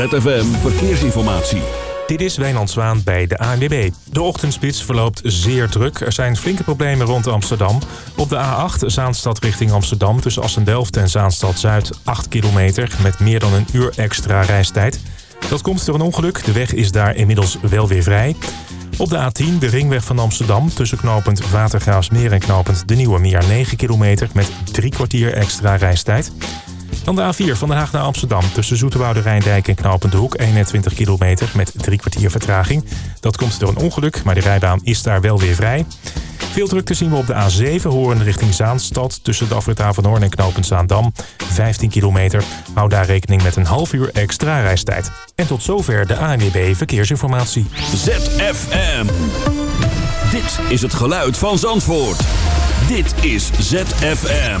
ZFM Verkeersinformatie. Dit is Wijnand Zwaan bij de ANWB. De ochtendspits verloopt zeer druk. Er zijn flinke problemen rond Amsterdam. Op de A8 Zaanstad richting Amsterdam tussen Assendelft en Zaanstad-Zuid 8 kilometer... met meer dan een uur extra reistijd. Dat komt door een ongeluk. De weg is daar inmiddels wel weer vrij. Op de A10 de ringweg van Amsterdam tussen knooppunt Watergraafsmeer en knooppunt De Nieuwe Meer 9 kilometer met drie kwartier extra reistijd. Dan de A4 van Den Haag naar Amsterdam tussen Zoeterwoude Rijndijk en Knopende Hoek 21 kilometer met drie kwartier vertraging. Dat komt door een ongeluk, maar de rijbaan is daar wel weer vrij. Veel drukte zien we op de A7 horen richting Zaanstad tussen de afrit Hoorn en knooppunt Zaandam. 15 kilometer. Hou daar rekening met een half uur extra reistijd. En tot zover de ANWB Verkeersinformatie. ZFM. Dit is het geluid van Zandvoort. Dit is ZFM.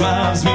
Drives me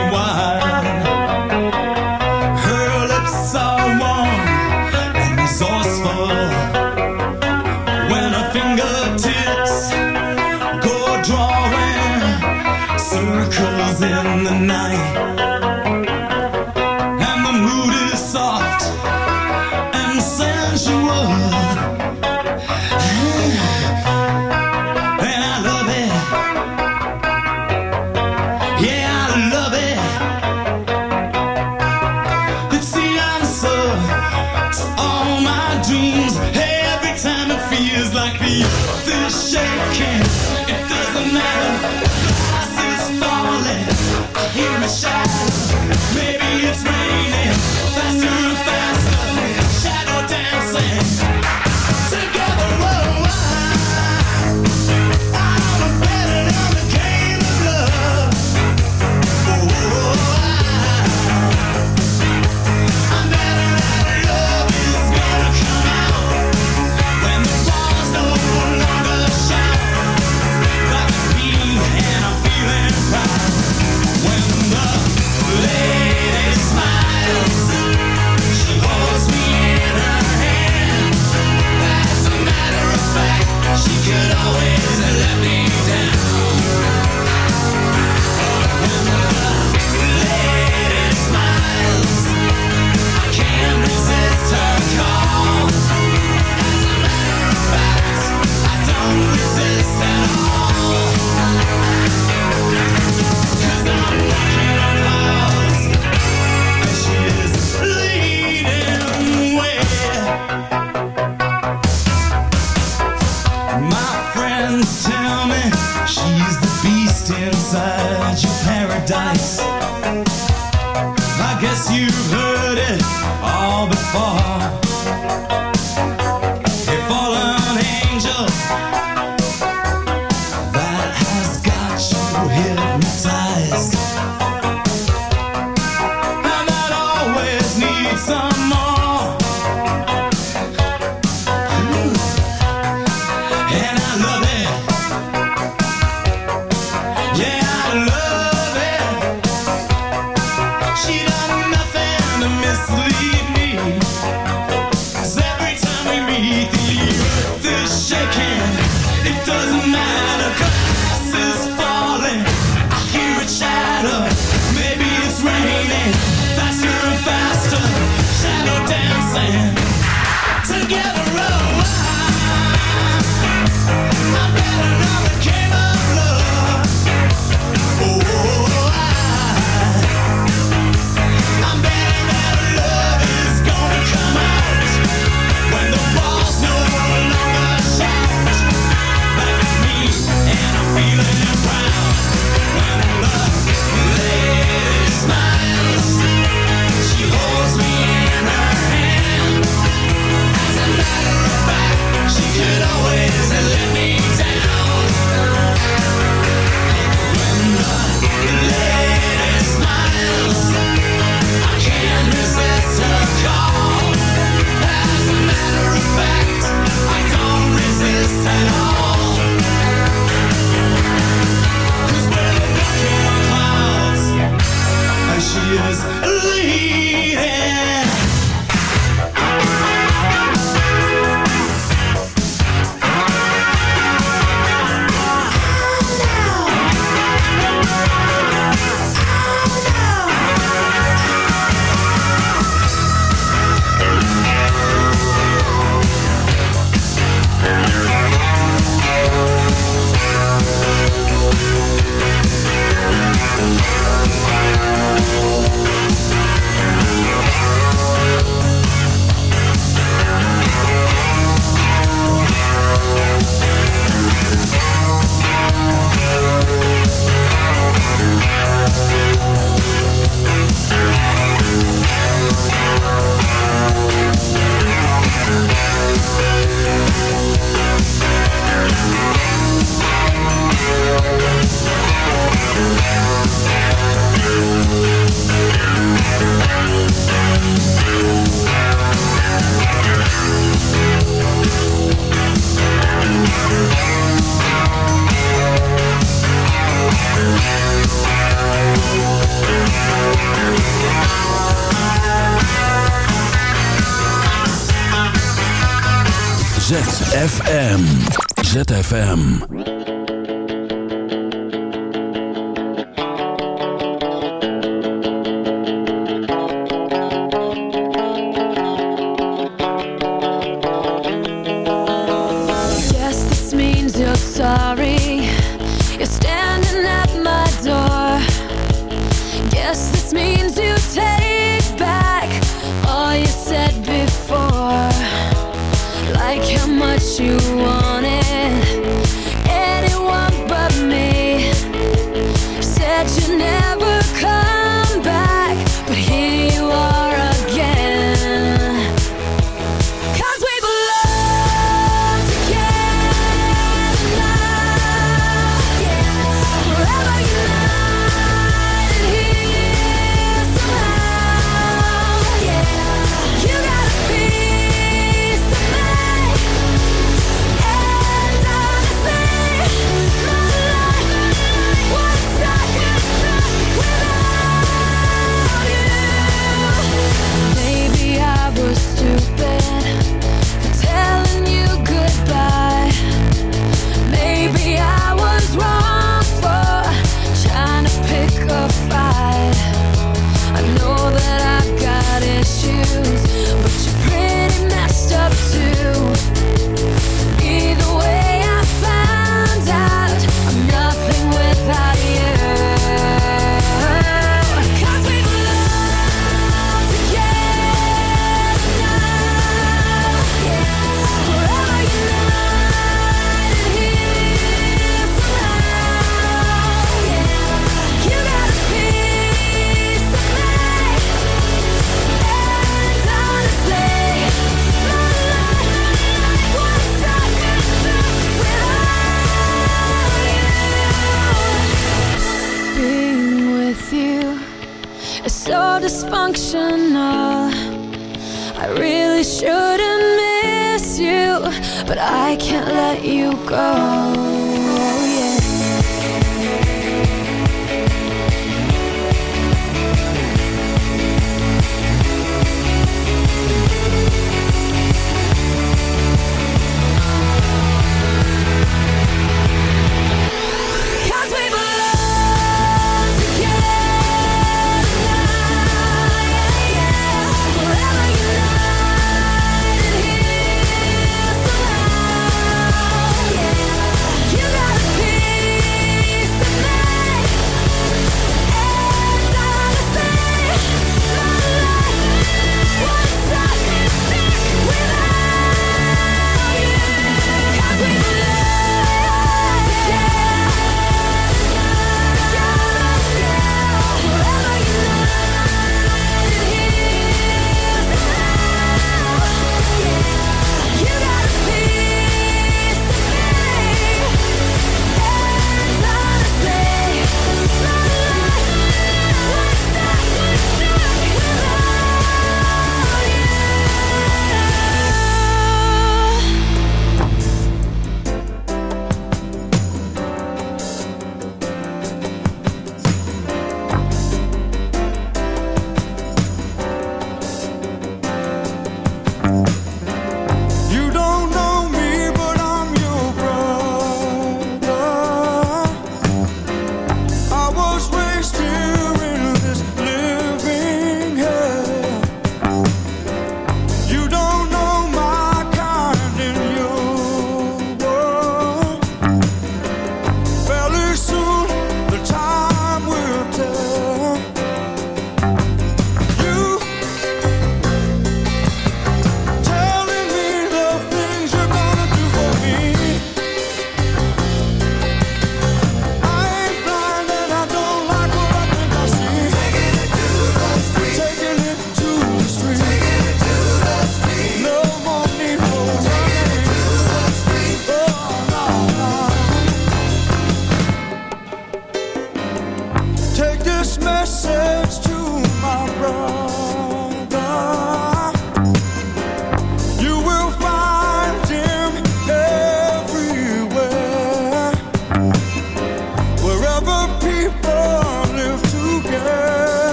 let you go.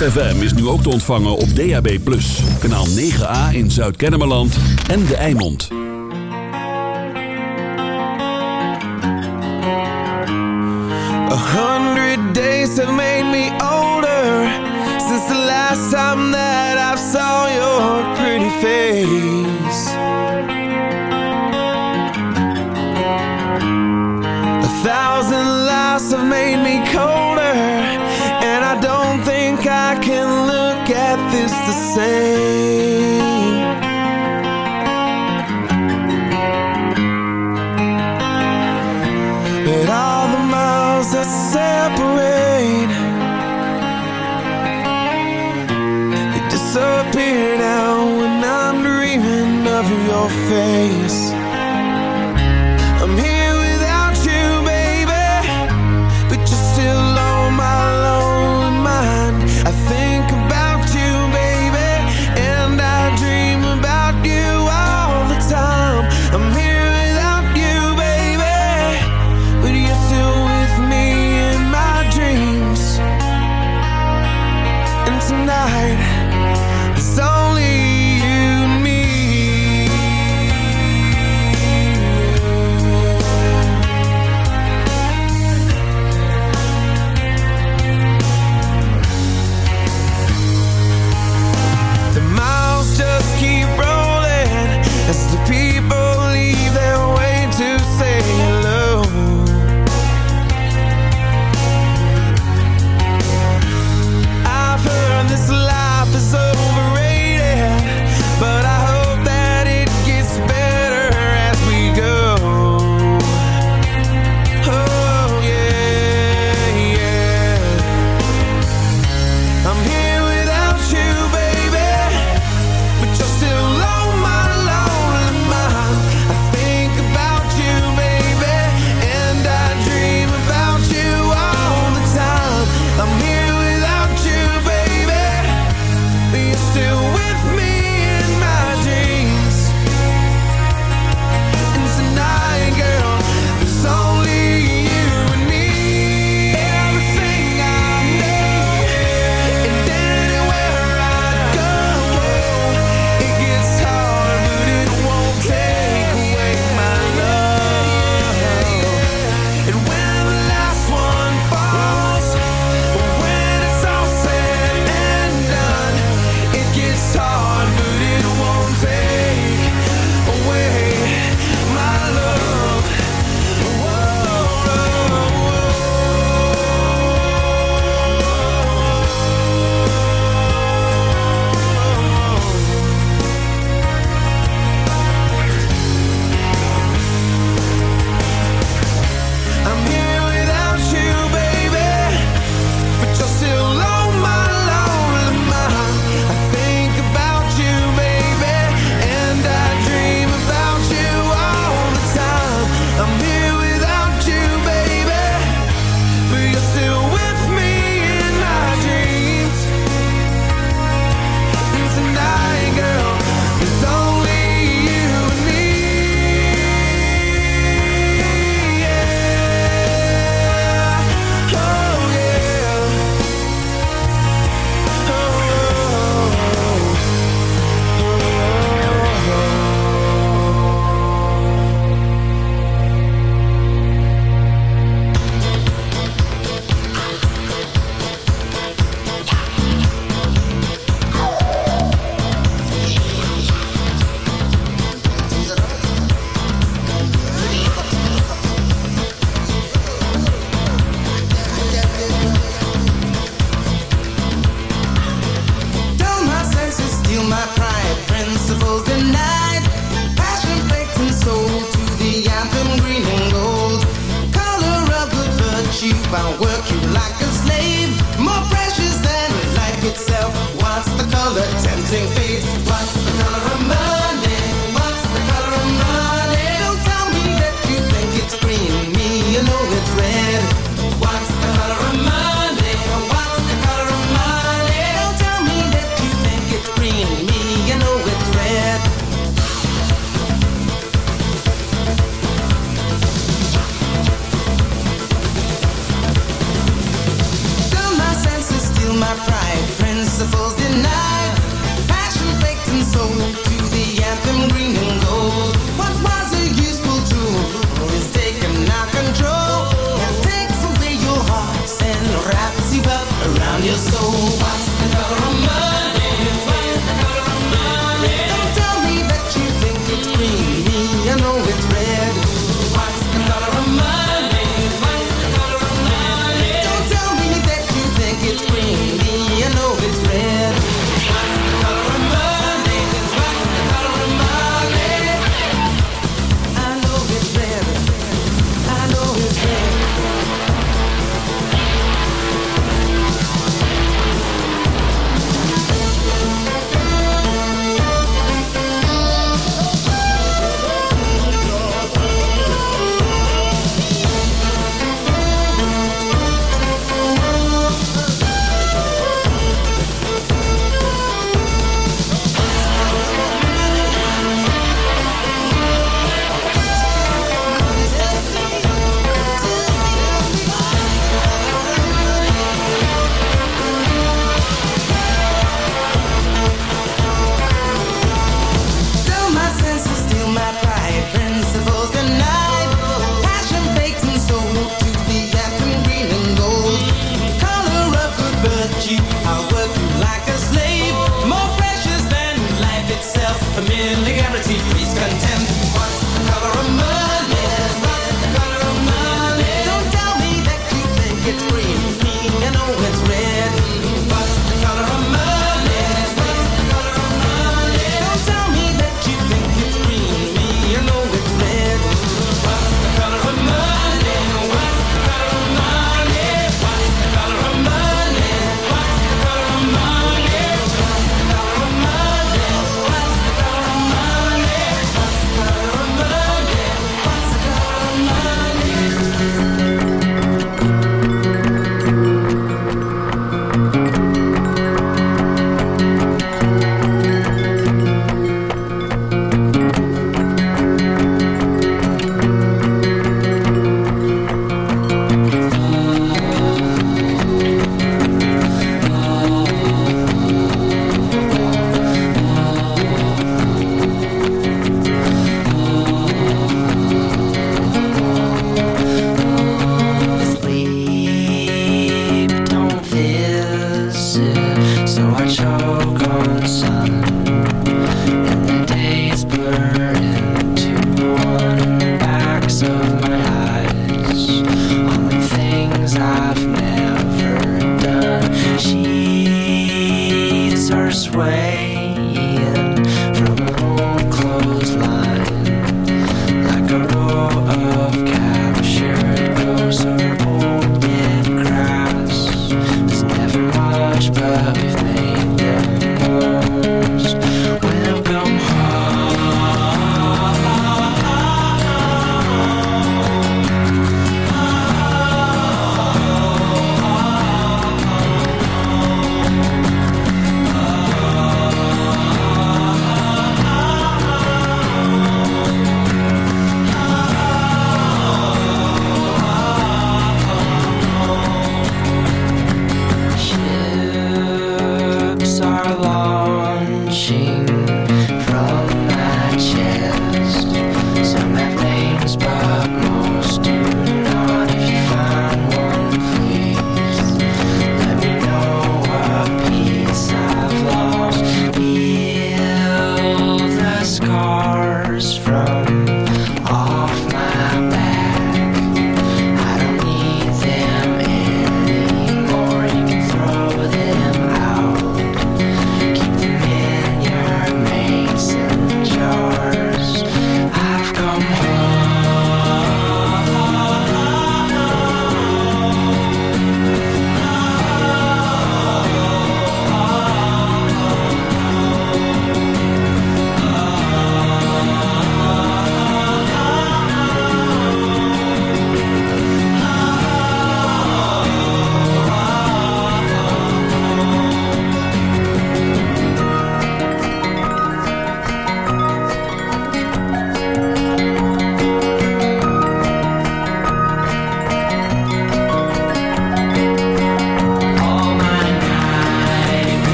ZFM is nu ook te ontvangen op DAB+. Kanaal 9A in Zuid-Kennemerland en De Eimond. A hundred days have made me older Since the last time that I saw your pretty face same. But all the miles that separate They disappear now when I'm dreaming of your face.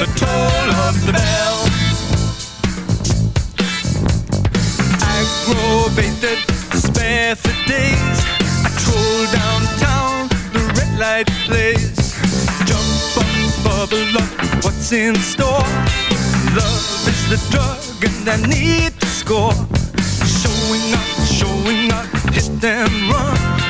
the toll of the bell. Aggravated, spare for days. I troll downtown, the red light plays. Jump on, bubble up, what's in store? Love is the drug and I need to score. Showing up, showing up, hit them run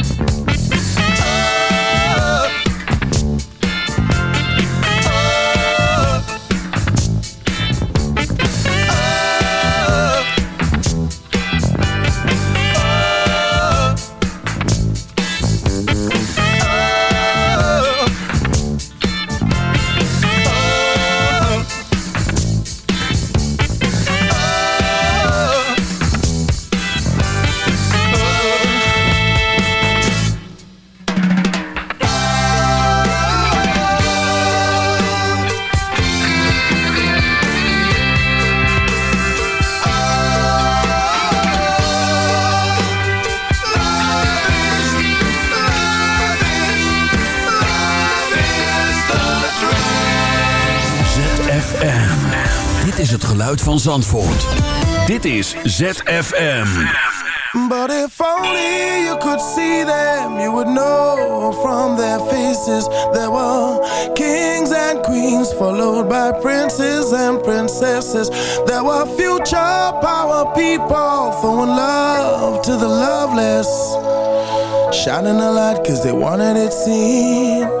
geluid van Zandvoort. Dit is ZFM. But if only you could see them, you would know from their faces there were kings and queens followed by princes and princesses. There were future power people throwing love to the loveless, shining a light 'cause they wanted it seen.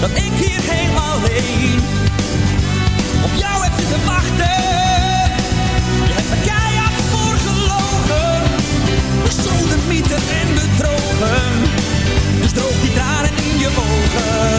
Dat ik hier helemaal alleen. Op jou heb zitten wachten. Droog die tranen in je ogen.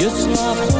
Je slaapt